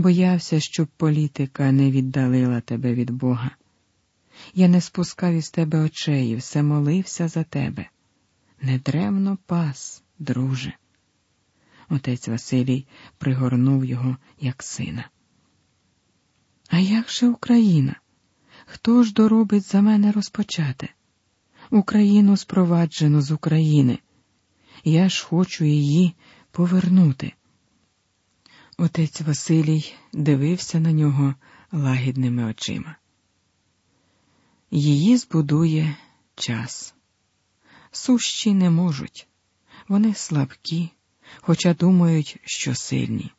боявся, щоб політика не віддалила тебе від Бога. Я не спускав із тебе очей, все молився за тебе. Недремно пас, друже. Отець Василій пригорнув його, як сина. А як же Україна? Хто ж доробить за мене розпочати? Україну спроваджено з України. Я ж хочу її повернути. Отець Василій дивився на нього лагідними очима. Її збудує час. Сущі не можуть, вони слабкі, хоча думають, що сильні.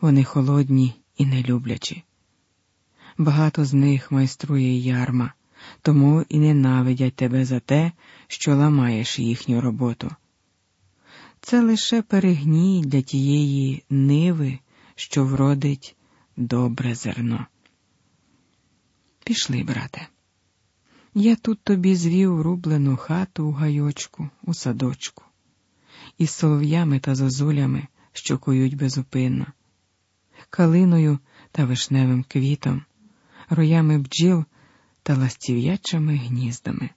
Вони холодні і нелюблячі. Багато з них майструє ярма, тому і ненавидять тебе за те, що ламаєш їхню роботу. Це лише перегній для тієї ниви, що вродить добре зерно. Пішли, брате. Я тут тобі звів рублену хату у гайочку, у садочку, із солов'ями та зозулями, що кують безупинно, калиною та вишневим квітом, роями бджіл та ластів'ячими гніздами,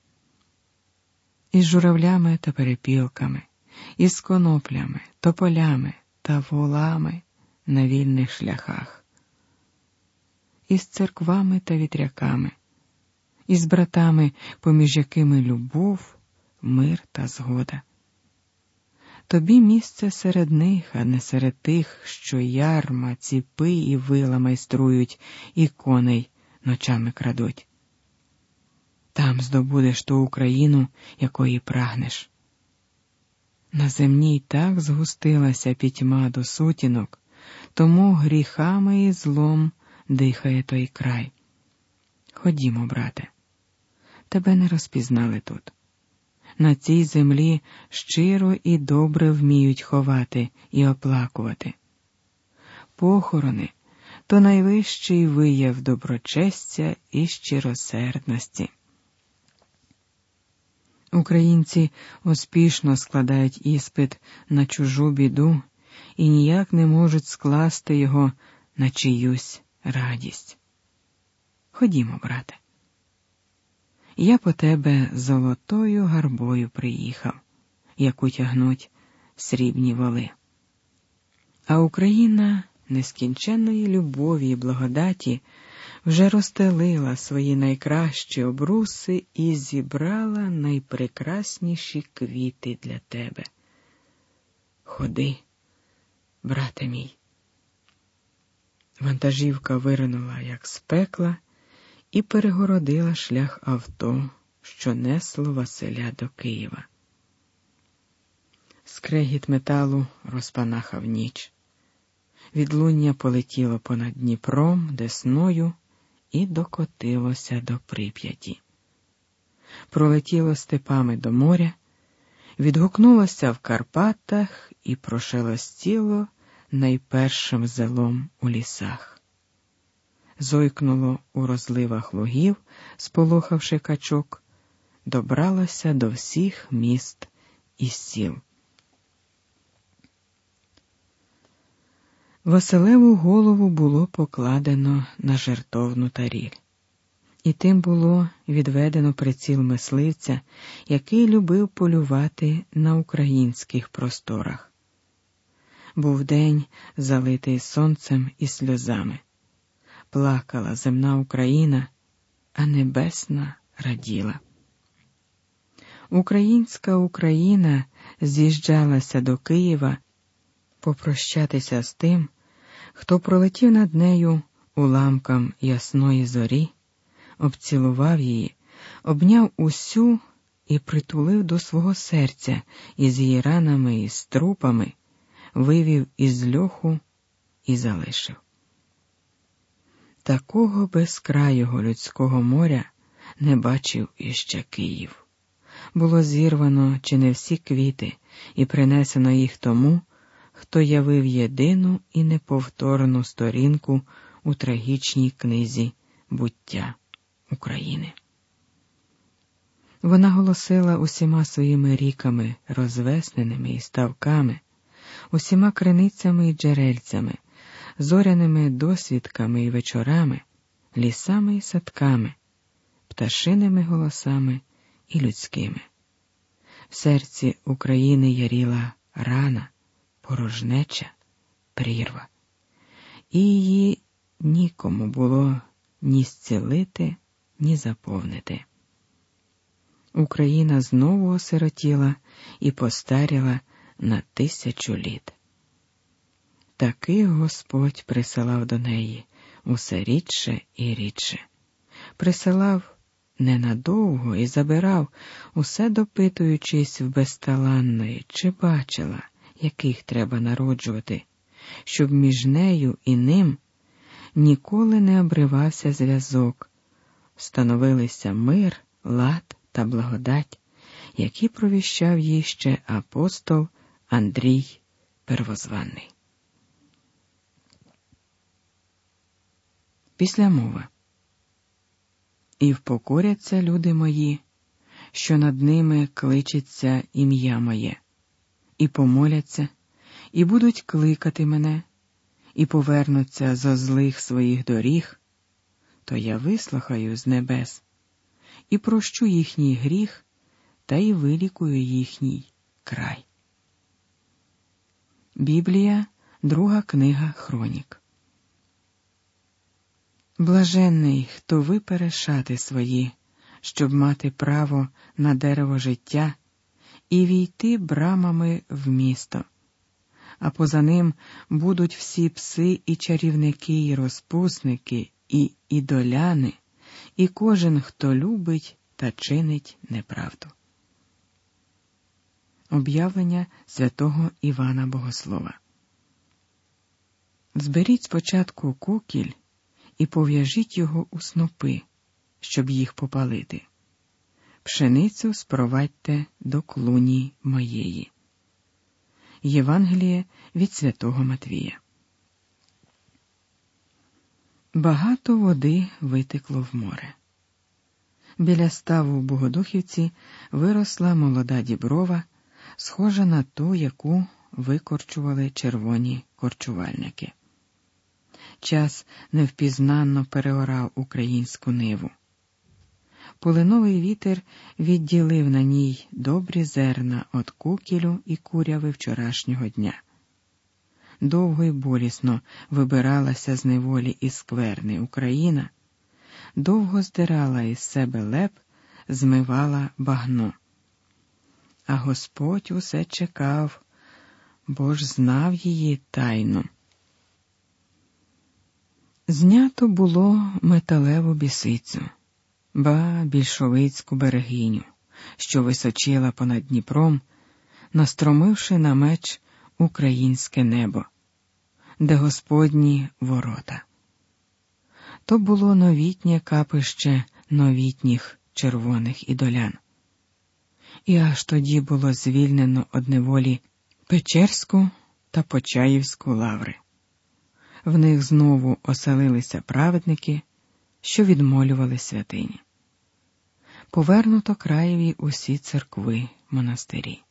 із журавлями та перепілками, із коноплями, тополями та волами на вільних шляхах, із церквами та вітряками із братами, поміж якими любов, мир та згода. Тобі місце серед них, а не серед тих, що ярма, ціпи і вила майструють, і коней ночами крадуть. Там здобудеш ту Україну, якої прагнеш. На землі так згустилася пітьма до сутінок, тому гріхами і злом дихає той край. Ходімо, брате тебе не розпізнали тут. На цій землі щиро і добре вміють ховати і оплакувати. Похорони то найвищий вияв доброчестя і щиросердності. Українці успішно складають іспит на чужу біду і ніяк не можуть скласти його на чиюсь радість. Ходімо, брате. Я по тебе золотою гарбою приїхав, яку тягнуть срібні воли. А Україна нескінченної любові і благодаті вже розстелила свої найкращі обруси і зібрала найпрекрасніші квіти для тебе. Ходи, брате мій. Вантажівка виринула, як з пекла і перегородила шлях авто, що несло Василя до Києва. Скрегіт металу розпанахав ніч. Відлуння полетіло понад Дніпром, Десною і докотилося до прип'яті. Пролетіло степами до моря, відгукнулося в Карпатах і прошелестіло найпершим зелом у лісах зойкнуло у розливах лугів, сполохавши качок, добралося до всіх міст і сіл. Василеву голову було покладено на жертовну таріль, і тим було відведено приціл мисливця, який любив полювати на українських просторах. Був день, залитий сонцем і сльозами плакала земна Україна, а небесна раділа. Українська Україна з'їжджалася до Києва попрощатися з тим, хто пролетів над нею уламкам ясної зорі, обцілував її, обняв усю і притулив до свого серця із її ранами і струпами, вивів із льоху і залишив. Такого безкрайого людського моря не бачив іще Київ. Було зірвано чи не всі квіти, і принесено їх тому, хто явив єдину і неповторну сторінку у трагічній книзі буття України. Вона голосила усіма своїми ріками, розвесненими і ставками, усіма криницями і джерельцями зоряними досвідками і вечорами, лісами і садками, пташиними голосами і людськими. В серці України яріла рана, порожнеча, прірва, і її нікому було ні зцілити, ні заповнити. Україна знову осиротіла і постаріла на тисячу літ. Таки Господь присилав до неї усе рідше і рідше, присилав ненадовго і забирав, усе допитуючись в безталанної, чи бачила, яких треба народжувати, щоб між нею і ним ніколи не обривався зв'язок, становилися мир, лад та благодать, які провіщав їй ще апостол Андрій Первозваний. Після мови. І впокоряться люди мої, що над ними кличеться ім'я моє, і помоляться, і будуть кликати мене, і повернуться зо злих своїх доріг, то я вислухаю з небес і прощу їхній гріх, та й вилікую їхній край. Біблія, друга книга Хронік. Блаженний, хто випере шати свої, щоб мати право на дерево життя і війти брамами в місто, а поза ним будуть всі пси і чарівники, і розпусники, і ідоляни, і кожен, хто любить та чинить неправду. Об'явлення святого Івана Богослова. Зберіть спочатку кукіль і пов'яжіть його у снопи, щоб їх попалити. Пшеницю спровадьте до клуні моєї. Євангеліє від святого Матвія. Багато води витекло в море. Біля ставу в Богодухівці виросла молода діброва, схожа на ту, яку викорчували червоні корчувальники. Час невпізнанно переорав українську ниву. Полиновий вітер відділив на ній добрі зерна від кукілю і куряви вчорашнього дня. Довго й болісно вибиралася з неволі і скверни Україна, довго здирала із себе леп, змивала багно. А Господь усе чекав, бо ж знав її тайну. Знято було металеву бісицю, ба більшовицьку берегиню, що височила понад Дніпром, настромивши на меч українське небо, де Господні ворота. То було новітнє капище новітніх червоних ідолян. І аж тоді було звільнено одневолі Печерську та Почаївську лаври в них знову оселилися праведники, що відмолювали святині. Повернуто краєві усі церкви монастирі.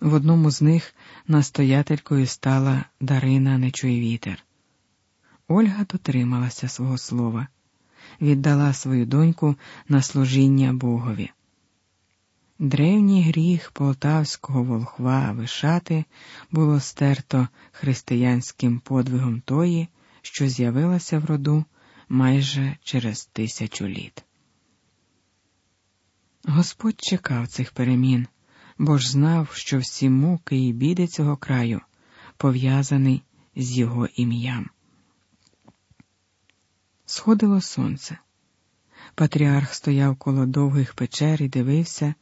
В одному з них настоятелькою стала Дарина Нечуєвітер. Ольга дотрималася свого слова, віддала свою доньку на служіння Богові. Древній гріх полтавського волхва вишати було стерто християнським подвигом тої, що з'явилася в роду майже через тисячу літ. Господь чекав цих перемін, бо ж знав, що всі муки і біди цього краю пов'язані з його ім'ям. Сходило сонце. Патріарх стояв коло довгих печер і дивився,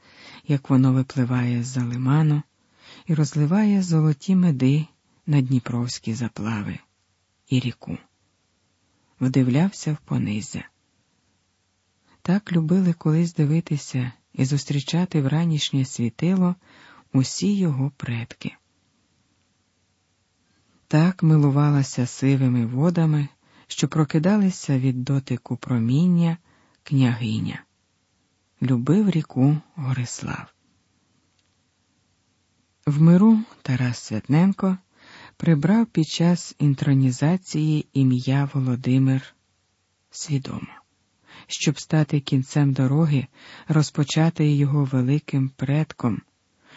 як воно випливає з-за лиману і розливає золоті меди на дніпровські заплави і ріку. Вдивлявся в понизя. Так любили колись дивитися і зустрічати вранішнє світило усі його предки. Так милувалася сивими водами, що прокидалися від дотику проміння княгиня. Любив ріку Горислав. В миру Тарас Святненко прибрав під час інтронізації ім'я Володимир свідомо, щоб стати кінцем дороги, розпочати його великим предком,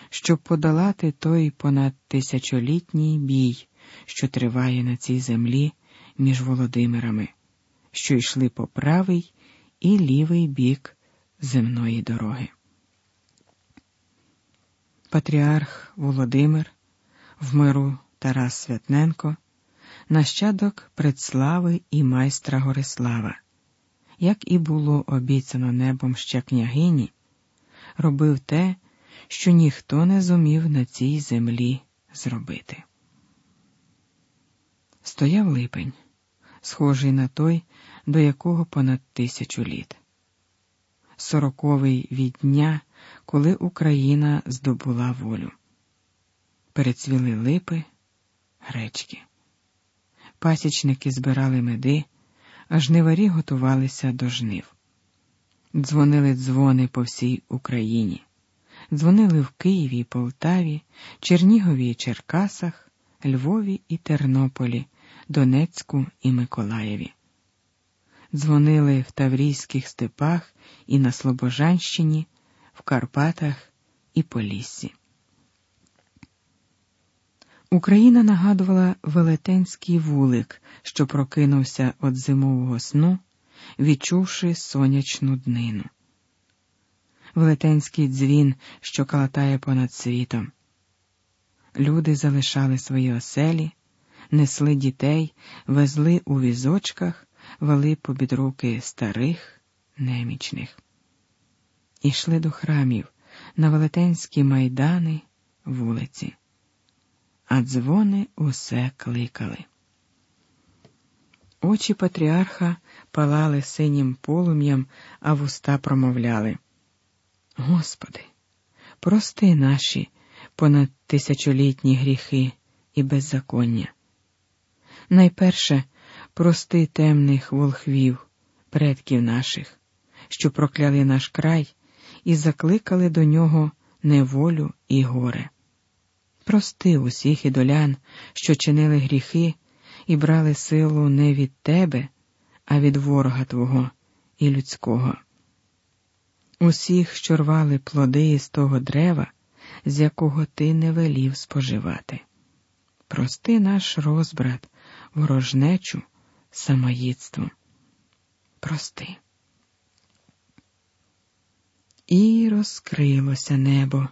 щоб подолати той понад тисячолітній бій, що триває на цій землі між Володимирами, що йшли по правий і лівий бік земної дороги. Патріарх Володимир в миру Тарас Святненко, нащадок предслави і майстра Горислава, як і було обіцяно небом ще княгині, робив те, що ніхто не зумів на цій землі зробити. Стояв липень, схожий на той, до якого понад тисячу літ. Сороковий від дня, коли Україна здобула волю. Перецвіли липи, гречки. Пасічники збирали меди, а жниварі готувалися до жнив. Дзвонили дзвони по всій Україні. Дзвонили в Києві і Полтаві, Чернігові і Черкасах, Львові і Тернополі, Донецьку і Миколаєві. Дзвонили в Таврійських степах і на Слобожанщині, в Карпатах і Поліссі. Україна нагадувала велетенський вулик, що прокинувся від зимового сну, відчувши сонячну днину. Велетенський дзвін, що калатає понад світом. Люди залишали свої оселі, несли дітей, везли у візочках, вели побід руки старих, немічних. Ішли до храмів на велетенські майдани, вулиці а дзвони усе кликали. Очі патріарха палали синім полум'ям, а вуста промовляли. Господи, прости наші понад тисячолітні гріхи і беззаконня. Найперше прости темних волхвів, предків наших, що прокляли наш край і закликали до нього неволю і горе. Прости усіх ідолян, що чинили гріхи і брали силу не від тебе, а від ворога Твого і людського. Усіх, що рвали плоди із того дерева, з якого ти не велів споживати. Прости наш розбрат, ворожнечу, самоїдство. Прости. І розкрилося небо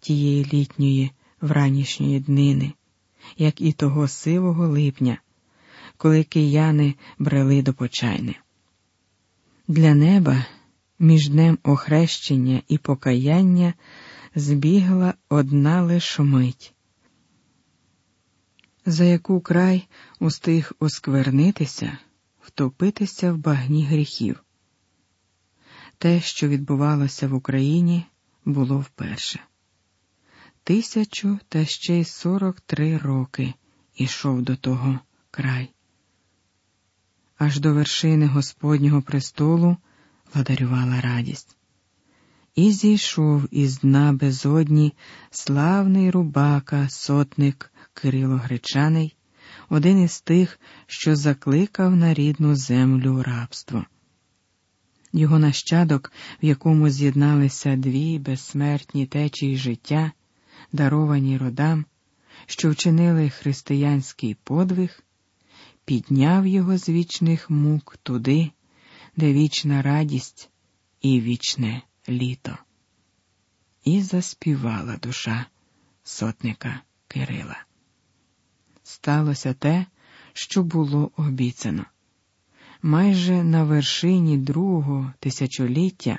тієї літньої вранішньої днини, як і того сивого липня, коли кияни брели до почайни. Для неба між днем охрещення і покаяння збігла одна лиш мить, за яку край устиг осквернитися, втопитися в багні гріхів. Те, що відбувалося в Україні, було вперше. Тисячу та ще й сорок три роки ішов до того край. Аж до вершини Господнього престолу владарювала радість. І зійшов із дна безодні славний рубака, сотник Кирило Гречаний, один із тих, що закликав на рідну землю рабство. Його нащадок, в якому з'єдналися дві безсмертні течії життя даровані родам, що вчинили християнський подвиг, підняв його з вічних мук туди, де вічна радість і вічне літо. І заспівала душа сотника Кирила. Сталося те, що було обіцяно. Майже на вершині другого тисячоліття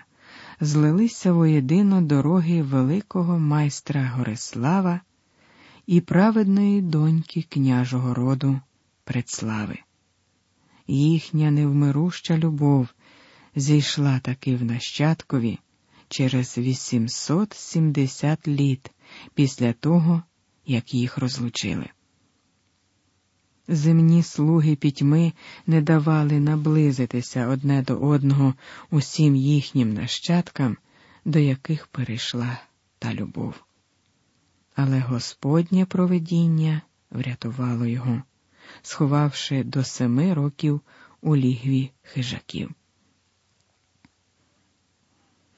злилися воєдино дороги великого майстра Горислава і праведної доньки княжого роду Предслави. Їхня невмируща любов зійшла таки в нащадкові через 870 літ після того, як їх розлучили. Земні слуги пітьми не давали наблизитися одне до одного усім їхнім нащадкам, до яких перейшла та любов. Але Господнє провидіння врятувало його, сховавши до семи років у лігві хижаків.